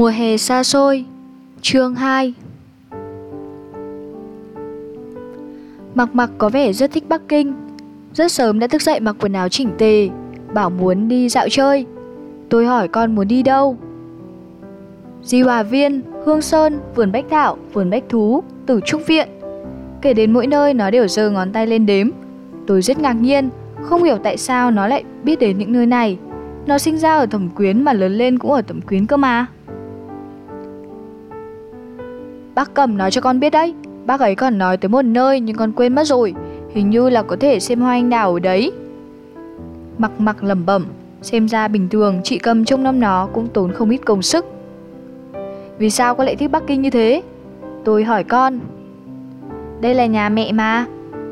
Mùa hè xa xôi. Chương 2 Mặc mặc có vẻ rất thích Bắc Kinh. Rất sớm đã thức dậy mặc quần áo chỉnh tề Bảo muốn đi dạo chơi. Tôi hỏi con muốn đi đâu. Di Hòa Viên, Hương Sơn, Vườn Bách Thảo, Vườn Bách Thú, Tử Trúc Viện. Kể đến mỗi nơi nó đều giơ ngón tay lên đếm. Tôi rất ngạc nhiên Không hiểu tại sao nó lại biết đến những nơi này. Nó sinh ra ở Thẩm Quyến mà lớn lên cũng ở Thẩm Quyến cơ mà. Bác cầm nói cho con biết đấy. Bác ấy còn nói tới một nơi nhưng con quên mất rồi. Hình như là có thể xem hoa anh đào ở đấy. Mặc mặc lẩm bẩm Xem ra bình thường chị cầm trông năm nó cũng tốn không ít công sức. Vì sao con lại thích Bắc Kinh như thế? Tôi hỏi con. Đây là nhà mẹ mà.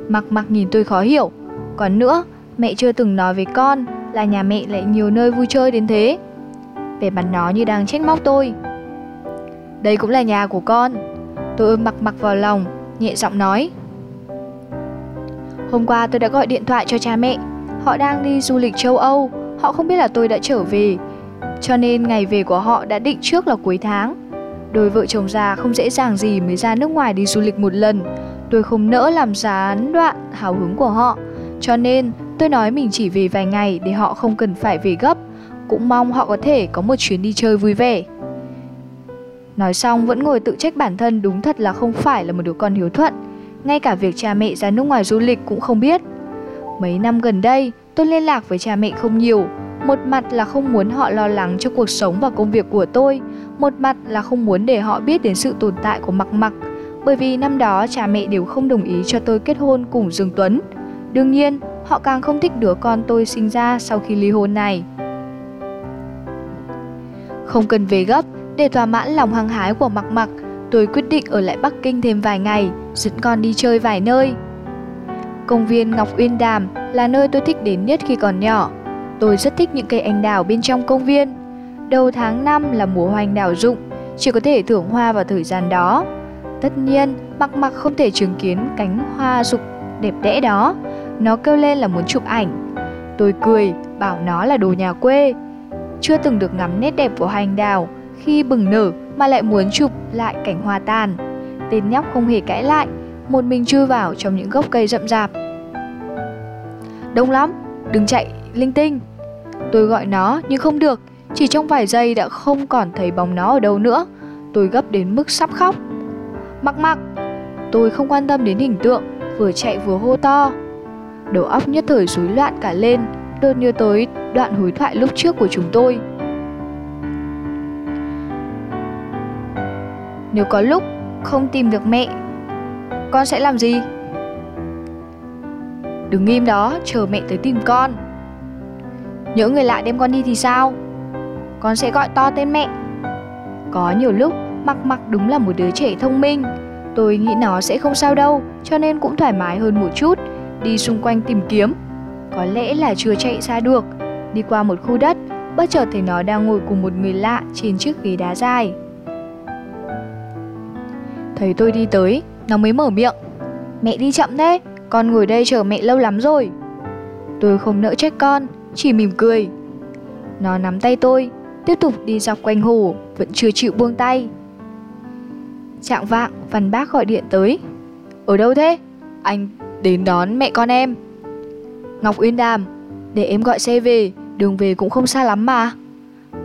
Mặc mặc nhìn tôi khó hiểu. Còn nữa, mẹ chưa từng nói với con Là nhà mẹ lại nhiều nơi vui chơi đến thế. Vẻ mặt nó như đang trách móc tôi. Đây cũng là nhà của con. Tôi ôm mặc mặc vào lòng, nhẹ giọng nói. Hôm qua tôi đã gọi điện thoại cho cha mẹ. Họ đang đi du lịch châu Âu. Họ không biết là tôi đã trở về. Cho nên ngày về của họ đã định trước là cuối tháng. Đôi vợ chồng già không dễ dàng gì mới ra nước ngoài đi du lịch một lần. Tôi không nỡ làm gián đoạn hào hứng của họ. Cho nên tôi nói mình chỉ về vài ngày để họ không cần phải về gấp. Cũng mong họ có thể có một chuyến đi chơi vui vẻ. Nói xong, vẫn ngồi tự trách bản thân đúng thật là không phải là một đứa con hiếu thuận. Ngay cả việc cha mẹ ra nước ngoài du lịch cũng không biết. Mấy năm gần đây, tôi liên lạc với cha mẹ không nhiều. Một mặt là không muốn họ lo lắng cho cuộc sống và công việc của tôi. Một mặt là không muốn để họ biết đến sự tồn tại của mặc mặc. Bởi vì năm đó cha mẹ đều không đồng ý cho tôi kết hôn cùng Dương Tuấn. Đương nhiên, họ càng không thích đứa con tôi sinh ra sau khi ly hôn này. Không cần về gấp để thỏa mãn lòng hăng hái của Mặc Mặc, tôi quyết định ở lại Bắc Kinh thêm vài ngày, dẫn con đi chơi vài nơi. Công viên Ngọc Uyên Đàm là nơi tôi thích đến nhất khi còn nhỏ. Tôi rất thích những cây anh đào bên trong công viên. Đầu tháng 5 là mùa hoa anh đào rụng, chỉ có thể thưởng hoa vào thời gian đó. Tất nhiên, Mặc Mặc không thể chứng kiến cánh hoa rụng đẹp đẽ đó. Nó kêu lên là muốn chụp ảnh. Tôi cười, bảo nó là đồ nhà quê. Chưa từng được ngắm nét đẹp của hoa anh đào, khi bừng nở mà lại muốn chụp lại cảnh hoa tàn. Tên nhóc không hề cãi lại, một mình chui vào trong những gốc cây rậm rạp. Đông lắm, đừng chạy linh tinh. Tôi gọi nó nhưng không được, chỉ trong vài giây đã không còn thấy bóng nó ở đâu nữa. Tôi gấp đến mức sắp khóc. Mặc mặc, tôi không quan tâm đến hình tượng, vừa chạy vừa hô to. Đầu óc nhất thời rối loạn cả lên, đột nhớ tới đoạn hồi thoại lúc trước của chúng tôi. Nếu có lúc không tìm được mẹ Con sẽ làm gì? Đừng im đó, chờ mẹ tới tìm con. Nhớ người lạ đem con đi thì sao? Con sẽ gọi to tên mẹ. Có nhiều lúc Mặc mặc đúng là một đứa trẻ thông minh. Tôi nghĩ nó sẽ không sao đâu Cho nên cũng thoải mái hơn một chút Đi xung quanh tìm kiếm. Có lẽ là chưa chạy xa được. Đi qua một khu đất Bất chợt thấy nó đang ngồi cùng một người lạ Trên chiếc ghế đá dài. Thấy tôi đi tới, nó mới mở miệng. Mẹ đi chậm thế, con ngồi đây chờ mẹ lâu lắm rồi. Tôi không nỡ trách con, chỉ mỉm cười. Nó nắm tay tôi, tiếp tục đi dọc quanh hồ, vẫn chưa chịu buông tay. Trạng vạng, văn bác gọi điện tới. Ở đâu thế? Anh đến đón mẹ con em. Ngọc Uyên Đàm Để em gọi xe về, đường về cũng không xa lắm mà.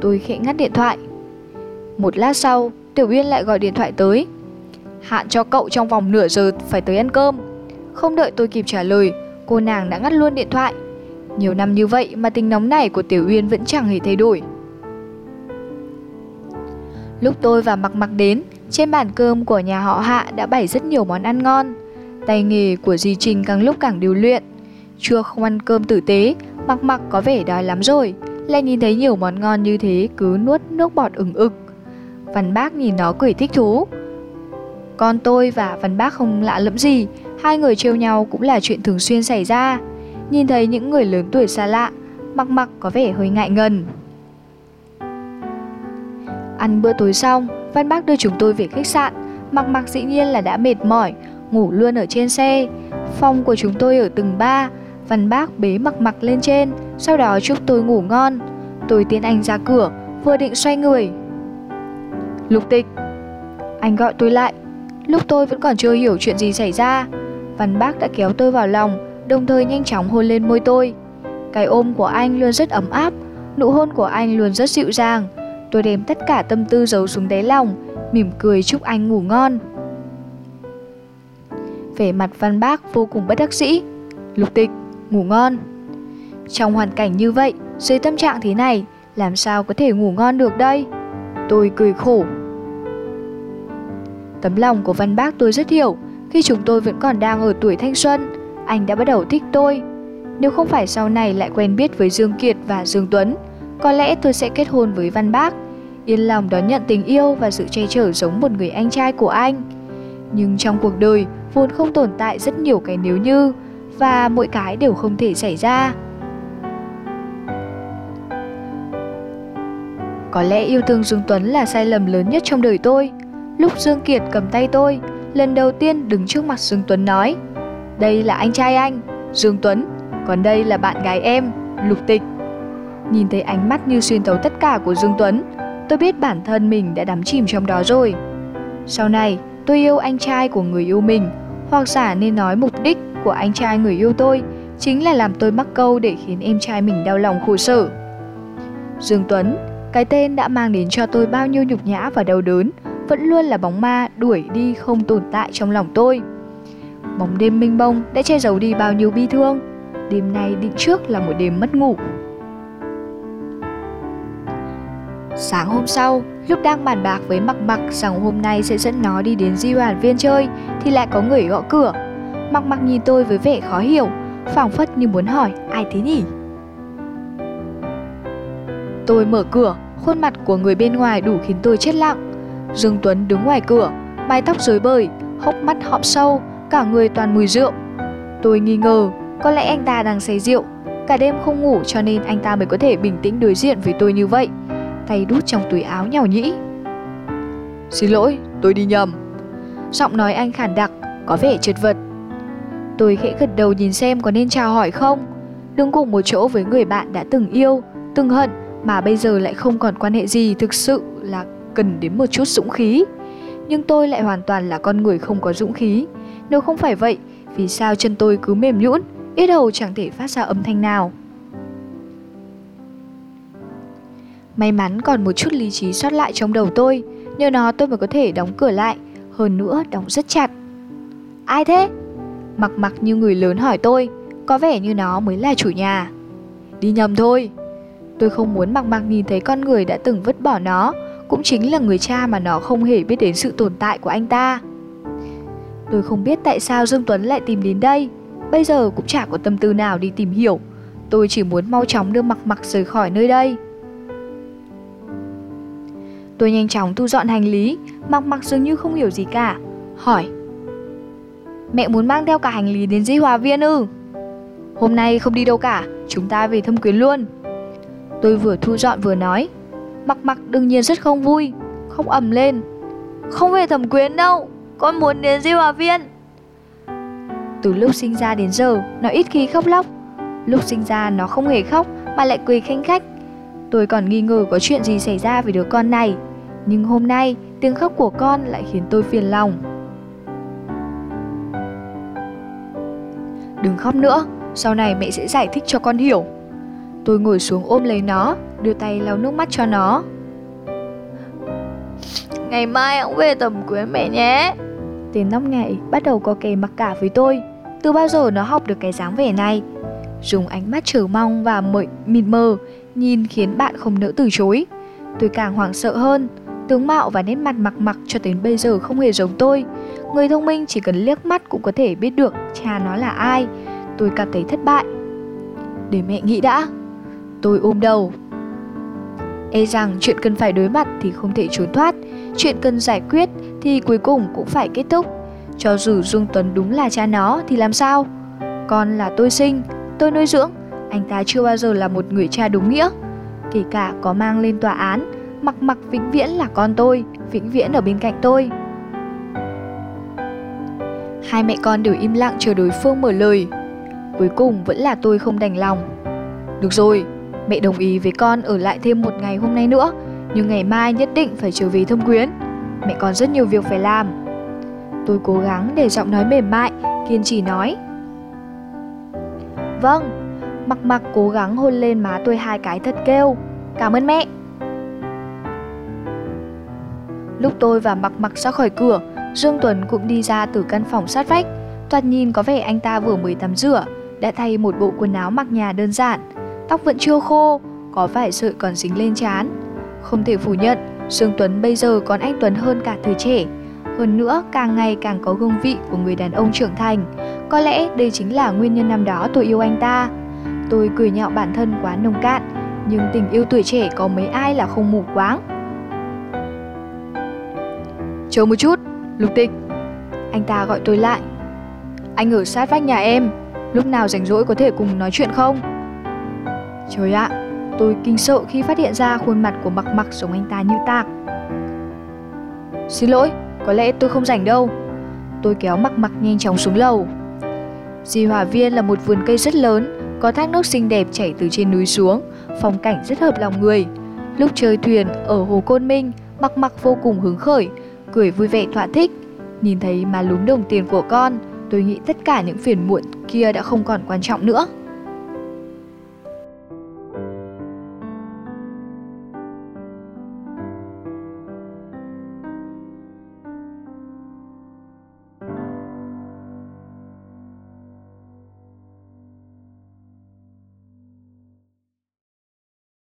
Tôi khẽ ngắt điện thoại. Một lát sau, Tiểu Uyên lại gọi điện thoại tới. Hạn cho cậu trong vòng nửa giờ phải tới ăn cơm. Không đợi tôi kịp trả lời, Cô nàng đã ngắt luôn điện thoại. Nhiều năm như vậy mà tình nóng này của Tiểu Uyên vẫn chẳng hề thay đổi. Lúc tôi và Mặc Mặc đến, Trên bàn cơm của nhà họ Hạ đã bày rất nhiều món ăn ngon. Tay nghề của dì Trình càng lúc càng điều luyện. Chưa không ăn cơm tử tế, Mặc Mặc có vẻ đói lắm rồi, Lại nhìn thấy nhiều món ngon như thế cứ nuốt nước bọt ửng ực. Văn bác nhìn nó cười thích thú con tôi và Văn Bác không lạ lẫm gì, hai người trêu nhau cũng là chuyện thường xuyên xảy ra. Nhìn thấy những người lớn tuổi xa lạ, mặc mặc có vẻ hơi ngại ngần. Ăn bữa tối xong, Văn Bác đưa chúng tôi về khách sạn. Mặc mặc dĩ nhiên là đã mệt mỏi, ngủ luôn ở trên xe. Phòng của chúng tôi ở tầng 3, Văn Bác bế mặc mặc lên trên, sau đó chúc tôi ngủ ngon. Tôi tiến anh ra cửa, vừa định xoay người. Lục tịch Anh gọi tôi lại Lúc tôi vẫn còn chưa hiểu chuyện gì xảy ra Văn bác đã kéo tôi vào lòng Đồng thời nhanh chóng hôn lên môi tôi. Cái ôm của anh luôn rất ấm áp Nụ hôn của anh luôn rất dịu dàng. Tôi đem tất cả tâm tư giấu xuống đáy lòng Mỉm cười chúc anh ngủ ngon. Vẻ mặt văn bác vô cùng bất đắc dĩ. Lục tịch, ngủ ngon. Trong hoàn cảnh như vậy, dưới tâm trạng thế này Làm sao có thể ngủ ngon được đây? Tôi cười khổ. Tấm lòng của văn bác tôi rất hiểu. Khi chúng tôi vẫn còn đang ở tuổi thanh xuân, Anh đã bắt đầu thích tôi. Nếu không phải sau này lại quen biết với Dương Kiệt và Dương Tuấn, Có lẽ tôi sẽ kết hôn với văn bác. Yên lòng đón nhận tình yêu và sự che chở giống một người anh trai của anh. Nhưng trong cuộc đời, vốn không tồn tại rất nhiều cái nếu như, Và mỗi cái đều không thể xảy ra. Có lẽ yêu thương Dương Tuấn là sai lầm lớn nhất trong đời tôi. Lúc Dương Kiệt cầm tay tôi, lần đầu tiên đứng trước mặt Dương Tuấn nói Đây là anh trai anh, Dương Tuấn, còn đây là bạn gái em, Lục Tịch. Nhìn thấy ánh mắt như xuyên thấu tất cả của Dương Tuấn, tôi biết bản thân mình đã đắm chìm trong đó rồi. Sau này, tôi yêu anh trai của người yêu mình, hoặc giả nên nói mục đích của anh trai người yêu tôi chính là làm tôi mắc câu để khiến em trai mình đau lòng khổ sở. Dương Tuấn cái tên đã mang đến cho tôi bao nhiêu nhục nhã và đau đớn, vẫn luôn là bóng ma đuổi đi không tồn tại trong lòng tôi. Bóng đêm minh bông đã che giấu đi bao nhiêu bi thương, đêm nay định trước là một đêm mất ngủ. Sáng hôm sau, lúc đang bàn bạc với Mặc Mặc rằng hôm nay sẽ dẫn nó đi đến di hoàn viên chơi, thì lại có người gõ cửa. Mặc Mặc nhìn tôi với vẻ khó hiểu, phảng phất như muốn hỏi ai thế nhỉ? Tôi mở cửa, khuôn mặt của người bên ngoài đủ khiến tôi chết lặng. Dương Tuấn đứng ngoài cửa, mái tóc rối bời, hốc mắt hõm sâu, cả người toàn mùi rượu. Tôi nghi ngờ, có lẽ anh ta đang say rượu, cả đêm không ngủ cho nên anh ta mới có thể bình tĩnh đối diện với tôi như vậy. Tay đút trong túi áo nhào nhĩ. Xin lỗi, tôi đi nhầm. Giọng nói anh khản đặc, có vẻ chật vật. Tôi khẽ gật đầu nhìn xem có nên chào hỏi không. Đứng cùng một chỗ với người bạn đã từng yêu, từng hận mà bây giờ lại không còn quan hệ gì thực sự là cần đến một chút dũng khí. Nhưng tôi lại hoàn toàn là con người không có dũng khí. Nếu không phải vậy, vì sao chân tôi cứ mềm nhũn, ít hầu chẳng thể phát ra âm thanh nào. May mắn còn một chút lý trí sót lại trong đầu tôi, nhờ nó tôi mới có thể đóng cửa lại, hơn nữa đóng rất chặt. Ai thế? Mặc mặc như người lớn hỏi tôi, có vẻ như nó mới là chủ nhà. Đi nhầm thôi, Tôi không muốn mặc mặc nhìn thấy con người đã từng vứt bỏ nó, cũng chính là người cha mà nó không hề biết đến sự tồn tại của anh ta. Tôi không biết tại sao Dương Tuấn lại tìm đến đây, bây giờ cũng chả có tâm tư nào đi tìm hiểu. Tôi chỉ muốn mau chóng đưa mặc mặc rời khỏi nơi đây. Tôi nhanh chóng thu dọn hành lý, mặc mặc dường như không hiểu gì cả, hỏi Mẹ muốn mang theo cả hành lý đến di hòa viên ư? Hôm nay không đi đâu cả, chúng ta về thâm quyến luôn. Tôi vừa thu dọn vừa nói Mặc mặc đương nhiên rất không vui, Khóc ầm lên. Không về thẩm quyến đâu, Con muốn đến di hòa viên Từ lúc sinh ra đến giờ, Nó ít khi khóc lóc. Lúc sinh ra, nó không hề khóc, Mà lại cười khanh khách. Tôi còn nghi ngờ có chuyện gì xảy ra với đứa con này. Nhưng hôm nay, tiếng khóc của con lại khiến tôi phiền lòng. Đừng khóc nữa, Sau này mẹ sẽ giải thích cho con hiểu. Tôi ngồi xuống ôm lấy nó, đưa tay lau nước mắt cho nó. Ngày mai ông về tầm cưới mẹ nhé. Tên nóc nhảy bắt đầu có kề mặc cả với tôi. Từ bao giờ nó học được cái dáng vẻ này? Dùng ánh mắt chờ mong và mịt mịt mờ, nhìn khiến bạn không nỡ từ chối. Tôi càng hoảng sợ hơn, tướng mạo và nét mặt mặc mặc cho đến bây giờ không hề giống tôi. Người thông minh chỉ cần liếc mắt cũng có thể biết được cha nó là ai. Tôi cảm thấy thất bại. Để mẹ nghĩ đã. Tôi ôm đầu. E rằng chuyện cần phải đối mặt thì không thể trốn thoát, chuyện cần giải quyết thì cuối cùng cũng phải kết thúc. Cho dù Dương Tuấn đúng là cha nó thì làm sao? Con là tôi sinh, tôi nuôi dưỡng, anh ta chưa bao giờ là một người cha đúng nghĩa. Kể cả có mang lên tòa án, mặc mặc vĩnh viễn là con tôi, vĩnh viễn ở bên cạnh tôi. Hai mẹ con đều im lặng chờ đối phương mở lời. Cuối cùng vẫn là tôi không đành lòng. Được rồi, Mẹ đồng ý với con ở lại thêm một ngày hôm nay nữa Nhưng ngày mai nhất định phải trở về thâm quyến mẹ còn rất nhiều việc phải làm. Tôi cố gắng để giọng nói mềm mại, kiên trì nói. Vâng, mặc mặc cố gắng hôn lên má tôi hai cái thật kêu. Cảm ơn mẹ. Lúc tôi và mặc mặc ra khỏi cửa, Dương Tuấn cũng đi ra từ căn phòng sát vách. Thoạt nhìn có vẻ anh ta vừa mới tắm rửa, đã thay một bộ quần áo mặc nhà đơn giản. Tóc vẫn chưa khô, có vài sợi còn dính lên trán. Không thể phủ nhận, Dương Tuấn bây giờ còn anh Tuấn hơn cả thời trẻ. Hơn nữa, càng ngày càng có hương vị của người đàn ông trưởng thành. Có lẽ đây chính là nguyên nhân năm đó tôi yêu anh ta. Tôi cười nhạo bản thân quá nông cạn, nhưng tình yêu tuổi trẻ có mấy ai là không mù quáng. Chờ một chút, Lục Tịch. Anh ta gọi tôi lại. Anh ở sát vách nhà em, lúc nào rảnh rỗi có thể cùng nói chuyện không? Trời ạ, tôi kinh sợ khi phát hiện ra khuôn mặt của mặc mặc giống anh ta như tạc. Xin lỗi, có lẽ tôi không rảnh đâu. Tôi kéo mặc mặc nhanh chóng xuống lầu. Di Hòa Viên là một vườn cây rất lớn, có thác nước xinh đẹp chảy từ trên núi xuống, phong cảnh rất hợp lòng người. Lúc chơi thuyền ở hồ Côn Minh, mặc mặc vô cùng hứng khởi, cười vui vẻ thỏa thích. Nhìn thấy má lúm đồng tiền của con, tôi nghĩ tất cả những phiền muộn kia đã không còn quan trọng nữa.